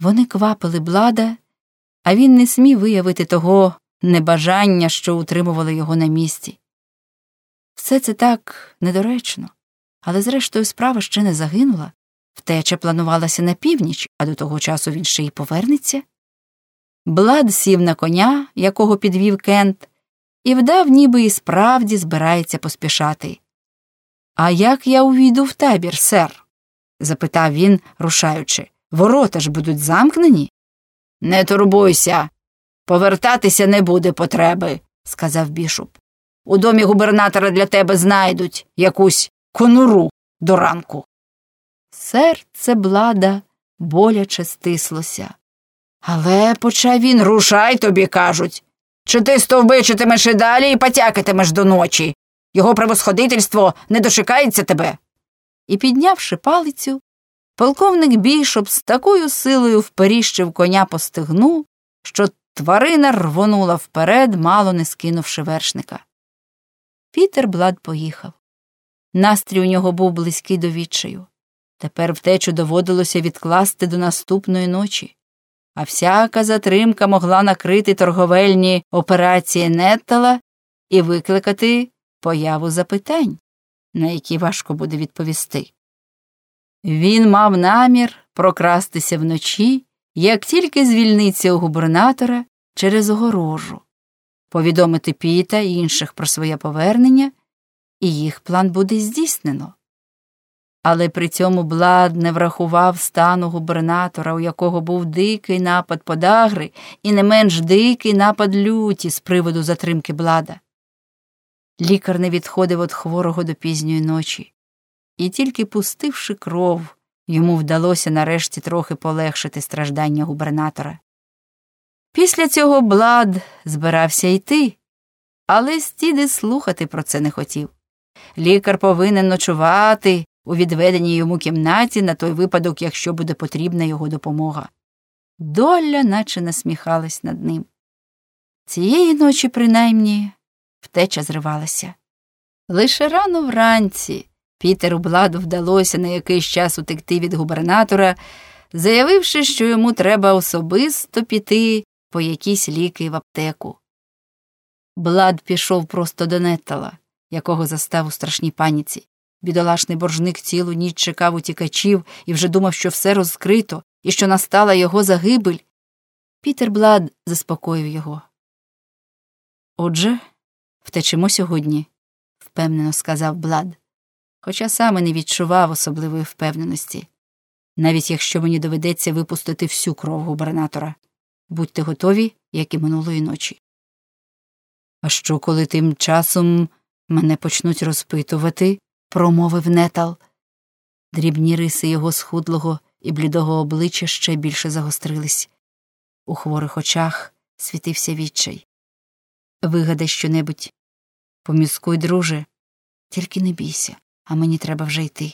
Вони квапили блада, а він не смів виявити того небажання, що утримувало його на місці. Все це так недоречно, але зрештою справа ще не загинула. Втеча планувалася на північ, а до того часу він ще й повернеться. Блад сів на коня, якого підвів Кент, і вдав, ніби і справді збирається поспішати. А як я увійду в табір, сер? запитав він, рушаючи. Ворота ж будуть замкнені? Не турбуйся, повертатися не буде потреби, сказав бішоп. У домі губернатора для тебе знайдуть якусь конуру до ранку. Серце блада боляче стислося. Але почав він рушай тобі, кажуть. Чи ти стовбичитимеш і далі і потякатимеш до ночі. Його превосходительство не дошикається тебе. І, піднявши палицю, полковник бішоп з такою силою вперіщив коня по стегну, що тварина рвонула вперед, мало не скинувши вершника. Пітер Блад поїхав. Настрій у нього був близький до відчаю. Тепер втечу доводилося відкласти до наступної ночі, а всяка затримка могла накрити торговельні операції Неттала і викликати появу запитань, на які важко буде відповісти. Він мав намір прокрастися вночі, як тільки звільниться у губернатора через огорожу, повідомити Піта і інших про своє повернення, і їх план буде здійснено. Але при цьому Блад не врахував стану губернатора, у якого був дикий напад подагри і не менш дикий напад люті з приводу затримки Блада. Лікар не відходив від хворого до пізньої ночі, і тільки пустивши кров, йому вдалося нарешті трохи полегшити страждання губернатора. Після цього Блад збирався йти, але Стіди слухати про це не хотів. Лікар повинен ночувати у відведеній йому кімнаті на той випадок, якщо буде потрібна його допомога. Доля наче насміхалась над ним. Цієї ночі, принаймні, втеча зривалася. Лише рано вранці Пітеру Бладу вдалося на якийсь час утекти від губернатора, заявивши, що йому треба особисто піти по якісь ліки в аптеку. Блад пішов просто до Неттала, якого застав у страшній паніці. Бідолашний боржник цілу ніч чекав утікачів і вже думав, що все розкрито і що настала його загибель. Пітер Блад заспокоїв його. Отже, втечемо сьогодні, впевнено сказав Блад, хоча саме не відчував особливої впевненості, навіть якщо мені доведеться випустити всю кров губернатора. Будьте готові, як і минулої ночі. А що, коли тим часом мене почнуть розпитувати? промовив нетал. Дрібні риси його схудлого і блідого обличчя ще більше загострились. У хворих очах світився відчай. Вигадай щонебудь. Поміскуй, друже, тільки не бійся, а мені треба вже йти.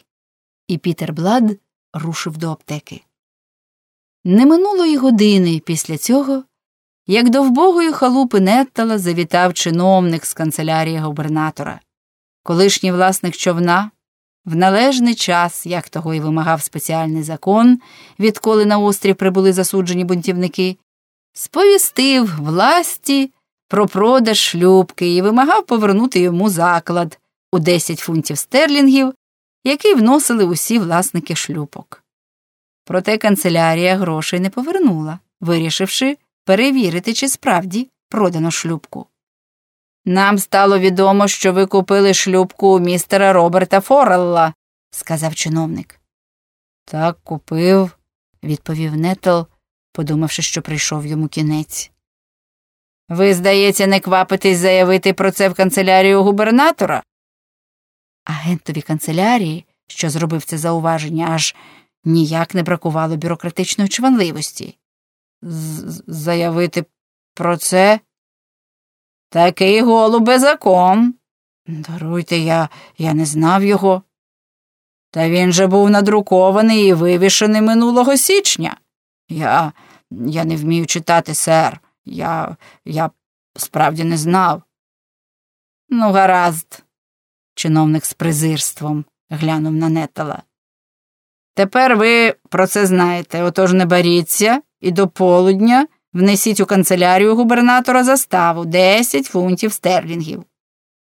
І Пітер Блад рушив до аптеки. Не минуло й години після цього, як до вбогої халупи Неттала завітав чиновник з канцелярії губернатора. Колишній власник човна в належний час, як того й вимагав спеціальний закон, відколи на острів прибули засуджені бунтівники, сповістив власті про продаж шлюбки і вимагав повернути йому заклад у 10 фунтів стерлінгів, який вносили усі власники шлюпок. Проте канцелярія грошей не повернула, вирішивши перевірити, чи справді продано шлюбку. Нам стало відомо, що ви купили шлюбку у містера Роберта Форелла, сказав чиновник. Так, купив, відповів Нетл, подумавши, що прийшов йому кінець. Ви, здається, не квапитесь заявити про це в канцелярію губернатора? Агентові канцелярії, що зробив це зауваження, аж ніяк не бракувало бюрократичної чванливості. З Заявити про це? Такий голубе закон. Даруйте я, я не знав його. Та він же був надрукований і вивішений минулого січня. Я я не вмію читати, сер. Я я справді не знав. Ну, гаразд, чиновник з презирством глянув на нетала. Тепер ви про це знаєте, отож не боріться і до полудня внесіть у канцелярію губернатора заставу 10 фунтів стерлінгів.